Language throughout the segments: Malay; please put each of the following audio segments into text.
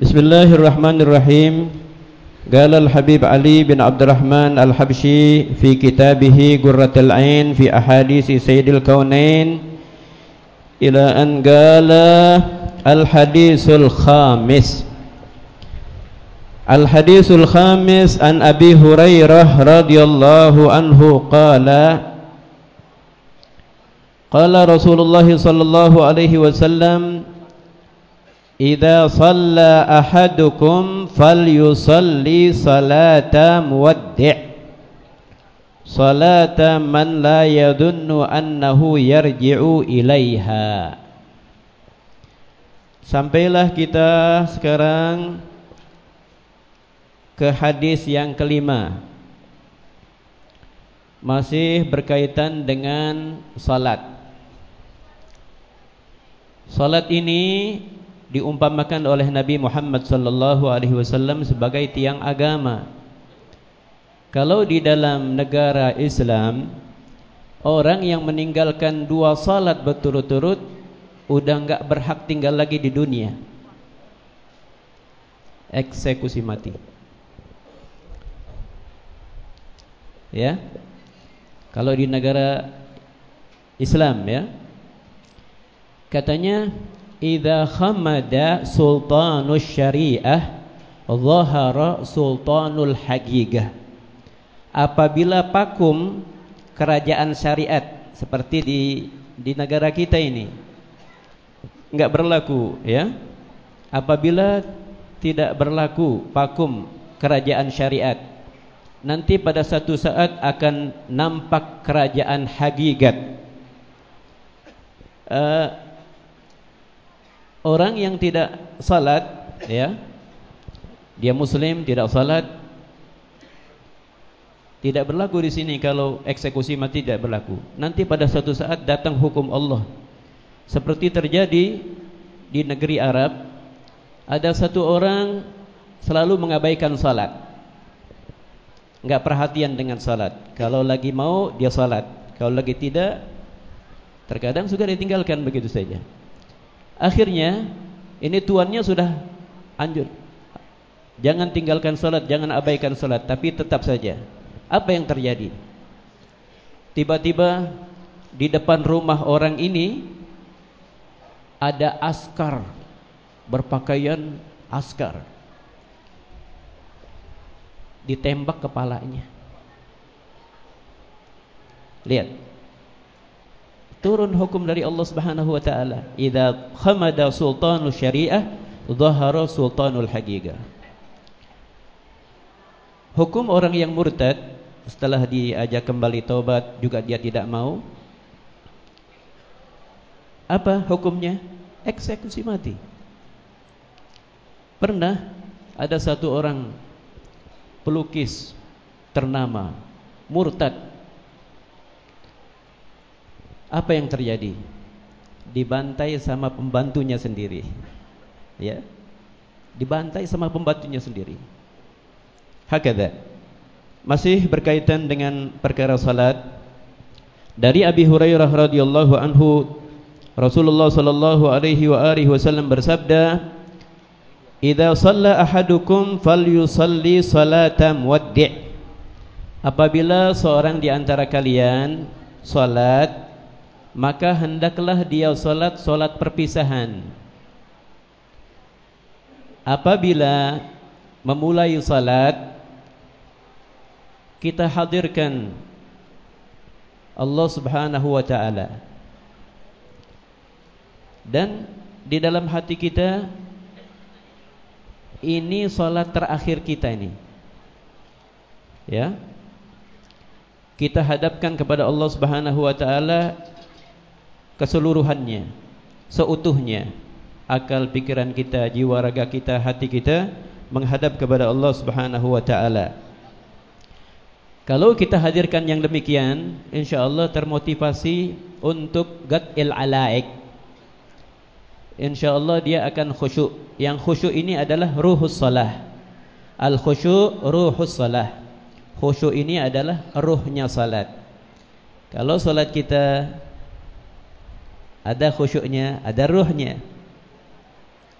بسم الله الرحمن الرحيم قال الحبيب علي بن عبد الرحمن الحبشي في كتابه قرة العين في أحاديث سيد الكونين إلى أن قال الحديث الخامس الحديث الخامس عن أبي هريرة رضي الله عنه قال قال رسول الله صلى الله عليه وسلم Idza shalla ahadukum falyusalli salata muwaddi' Salata man la yadunnu annahu yarji'u ilaiha Sampailah kita sekarang ke hadis yang kelima. Masih berkaitan dengan salat. Salat ini diumpamakan oleh Nabi Muhammad sallallahu alaihi wasallam sebagai tiang agama. Kalau di dalam negara Islam orang yang meninggalkan dua salat berturut-turut udah enggak berhak tinggal lagi di dunia. Eksekusi mati. Ya. Kalau di negara Islam ya. Katanya Iza khamada sultanul syariah Zahara sultanul hagigah Apabila pakum kerajaan syariat Seperti di di negara kita ini Enggak berlaku ya. Apabila tidak berlaku pakum kerajaan syariat Nanti pada satu saat akan nampak kerajaan hagigat uh, Orang yang tidak salat ya dia muslim tidak salat tidak berlaku di sini kalau eksekusi mati tidak berlaku. Nanti pada suatu saat datang hukum Allah. Seperti terjadi di negeri Arab ada satu orang selalu mengabaikan salat. Enggak perhatian dengan salat. Kalau lagi mau dia salat. Kalau lagi tidak terkadang sudah ditinggalkan begitu saja Akhirnya ini tuannya sudah anjur. Jangan tinggalkan salat, jangan abaikan salat, tapi tetap saja. Apa yang terjadi? Tiba-tiba di depan rumah orang ini ada askar berpakaian askar. Ditembak kepalanya. Lihat turun hukum dari Allah Subhanahu wa taala. Idza khamada sultanul syariah dhahara sultanul haqiqah. Hukum orang yang murtad setelah diajak kembali taubat juga dia tidak mau apa hukumnya? Eksekusi mati. Pernah ada satu orang pelukis ternama murtad apa yang terjadi? Dibantai sama pembantunya sendiri. Ya. Dibantai sama pembantunya sendiri. Hakada. Masih berkaitan dengan perkara salat dari Abi Hurairah radhiyallahu anhu Rasulullah sallallahu alaihi wa alihi wasallam bersabda Idza shalla ahadukum falyusalli salatan waddi' Apabila seorang di antara kalian salat maka hendaklah dia solat solat perpisahan. Apabila memulai solat, kita hadirkan Allah Subhanahu Wa Taala dan di dalam hati kita ini solat terakhir kita ini, ya. Kita hadapkan kepada Allah Subhanahu Wa Taala keseluruhannya seutuhnya akal pikiran kita jiwa raga kita hati kita menghadap kepada Allah Subhanahu wa taala. Kalau kita hadirkan yang demikian insyaallah termotivasi untuk gadil alaik. Insyaallah dia akan khusyuk. Yang khusyuk ini adalah ruhus salah. Al khusyuk ruhus salah. Khusyuk ini adalah ruhnya salat. Kalau salat kita ada khusyuknya, ada ruhnya.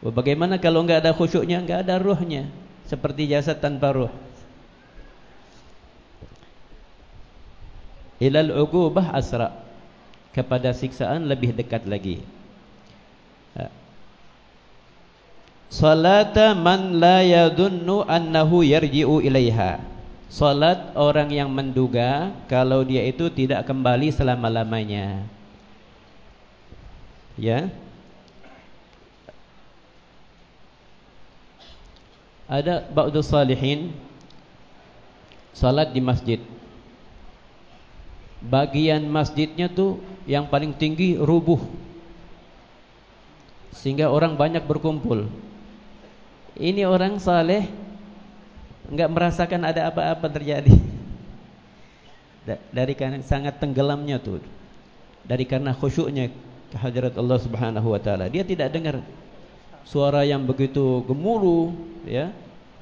Bagaimana kalau enggak ada khusyuknya, enggak ada ruhnya, seperti jasad tanpa ruh. Ilal uqubah asra kepada siksaan lebih dekat lagi. Ha. Salata man la yadunnu annahu yarji'u ilaiha. Salat orang yang menduga kalau dia itu tidak kembali selama-lamanya. Ya. Ada ba'du salihin salat di masjid. Bagian masjidnya tu yang paling tinggi rubuh. Sehingga orang banyak berkumpul. Ini orang saleh enggak merasakan ada apa-apa terjadi. Dari karena sangat tenggelamnya tu. Dari karena khusyuknya kehadirat Allah Subhanahu wa taala. Dia tidak dengar suara yang begitu gemuruh ya.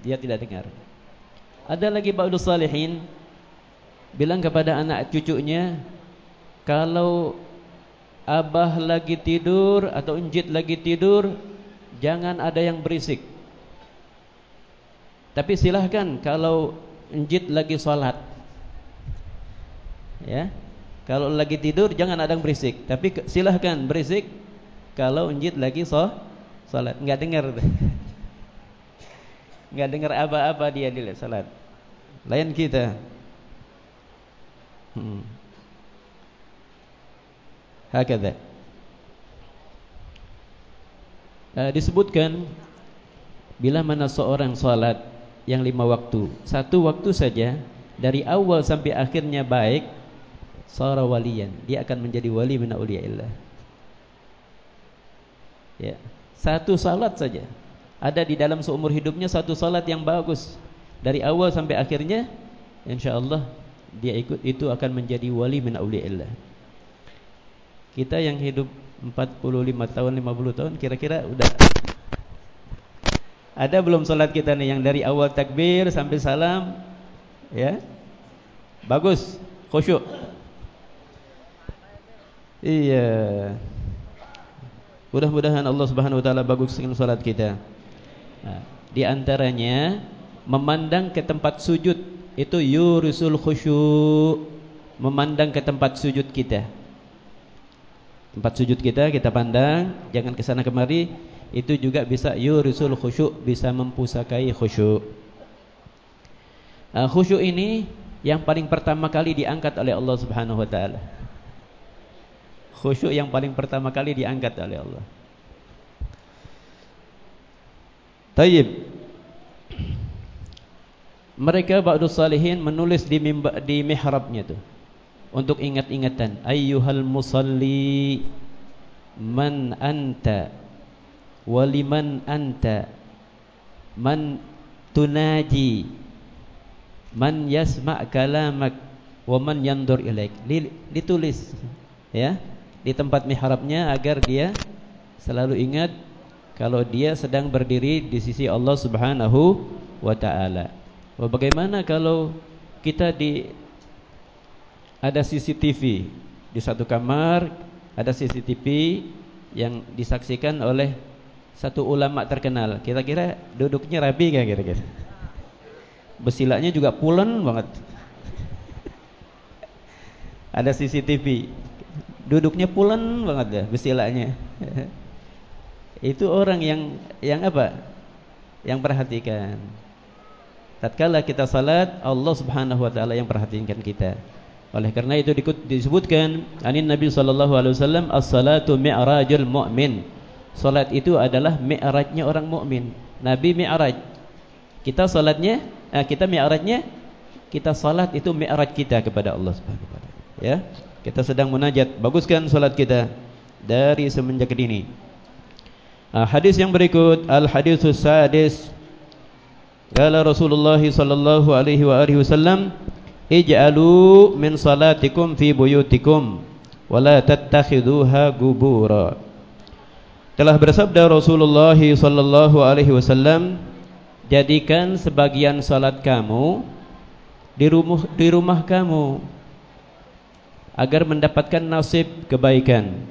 Dia tidak dengar. Ada lagi ba'du salihin bilang kepada anak cucunya kalau abah lagi tidur atau enjit lagi tidur jangan ada yang berisik. Tapi silahkan kalau enjit lagi salat. Ya kalau lagi tidur jangan ada yang berisik. Tapi silahkan berisik kalau enjit lagi salat Salat enggak dengar Enggak dengar apa-apa dia di salat Lain kita. Hmm. Hakadha. Uh, Disebutkan Bila mana seorang salat Yang lima waktu. Satu waktu saja Dari awal sampai akhirnya baik Sara waliyan. Dia akan menjadi wali min awliyaillah Ya. Satu salat saja. Ada di dalam seumur hidupnya Satu salat yang bagus. Dari awal sampai akhirnya InsyaAllah Dia ikut itu akan menjadi wali min awli'illah Kita yang hidup 45 tahun 50 tahun Kira-kira udah. Ada belum salat kita nih Yang dari awal takbir sampai salam Ya? Bagus. Khusyuk Iya Mudah-mudahan Allah Subhanahu wa taala baguskan salat kita. Nah, di antaranya memandang ke tempat sujud itu yurisul khusyuk. Memandang ke tempat sujud kita. Tempat sujud kita kita pandang, jangan ke sana kemari, itu juga bisa yurisul khusyuk, bisa mempusakai khusyuk. Uh, khusyuk ini yang paling pertama kali diangkat oleh Allah Subhanahu wa taala khusyuk yang paling pertama kali diangkat oleh Allah. Tayyib. Mereka ba'du salihin menulis di mimba, di mihrabnya tu. Untuk ingat-ingatan. Ayyuhal musalli man anta waliman anta man tunaji man yasma' kalamak wa man yandur ilaik. Ditulis ya di tempat mihrabnya agar dia selalu ingat kalau dia sedang berdiri di sisi Allah Subhanahu wa taala. Bagaimana kalau kita di ada CCTV di satu kamar, ada CCTV yang disaksikan oleh satu ulama terkenal. Kira-kira duduknya rapi enggak kira-kira? Besilanya juga pulen banget. ada CCTV duduknya pulen banget ya besilanya. Itu orang yang yang apa? Yang perhatikan. Tatkala kita salat, Allah Subhanahu wa taala yang perhatikan kita. Oleh karena itu disebutkan anin Nabi sallallahu alaihi wasallam as-salatu mi'rajul mu'min. Salat itu adalah mi'rajnya orang mukmin. Nabi mi'raj. Kita salatnya, eh, kita mi'rajnya kita salat itu mi'raj kita kepada Allah Subhanahu wa taala. Ya. Kita sedang munajat. Baguskan solat kita Dari semenjak dini. Uh, Hadis yang berikut Al-Hadithus Sadis. Kala Rasulullah sallallahu alaihi wa alihi wasallam Ij'alu min salatikum fi buyutikum Wala tattakhiduha gubura. Telah bersabda Rasulullah sallallahu alaihi wasallam Jadikan sebagian salat kamu di rumah di rumah kamu agar mendapatkan nasib kebaikan.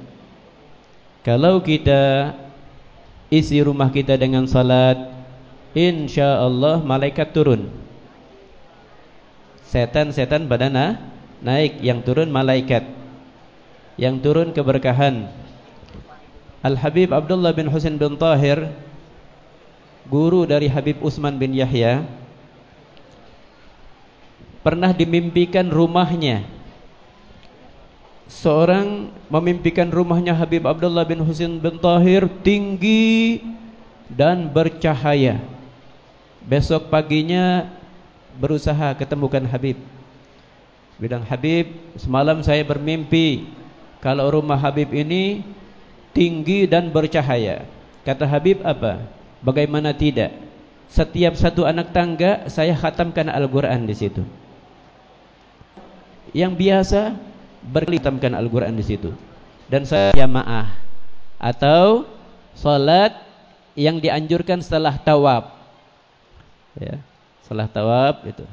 Kalau kita isi rumah kita dengan salat, insya-Allah malaikat turun. Setan-setan badana naik, yang turun malaikat. Yang turun keberkahan. Al-Habib Abdullah bin Husain bin Tahir guru dari Habib Usman bin Yahya pernah dimimpikan rumahnya seorang memimpikan rumahnya Habib Abdullah bin Husain bin Tahir tinggi dan bercahaya besok paginya berusaha ketemukan Habib bilang Habib semalam saya bermimpi kalau rumah Habib ini tinggi dan bercahaya kata Habib apa Bagaimana tidak? Setiap satu anak tangga saya khatamkan Al-Quran di situ. Yang biasa berkhatamkan Al-Quran di situ. Dan saya jamaah atau salat yang dianjurkan setelah tawab. Ya, setelah tawab itu.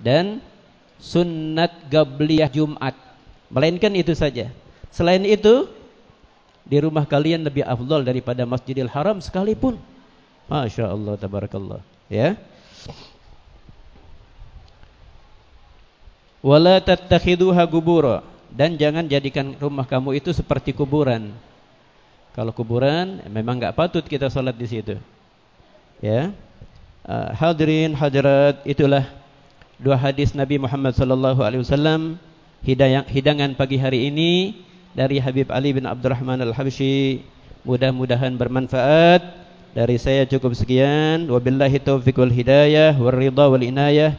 Dan sunnat gabliyah Jumat. Melainkan itu saja. Selain itu di rumah kalian lebih afdal daripada Masjidil Haram sekalipun. Masya Allah, tabarakallah. Ya. Wala tattakhiduha gubura dan jangan jadikan rumah kamu itu seperti kuburan. Kalau kuburan memang enggak patut kita salat di situ. Ya. Uh, hadirin hadirat itulah dua hadis Nabi Muhammad sallallahu alaihi wasallam hidangan pagi hari ini dari Habib Ali bin Abdurrahman Al-Habsyi. Mudah-mudahan bermanfaat. Dari saya cukup sekian. Wabillahi taufiq wal hidayah wal ridha wal inayah.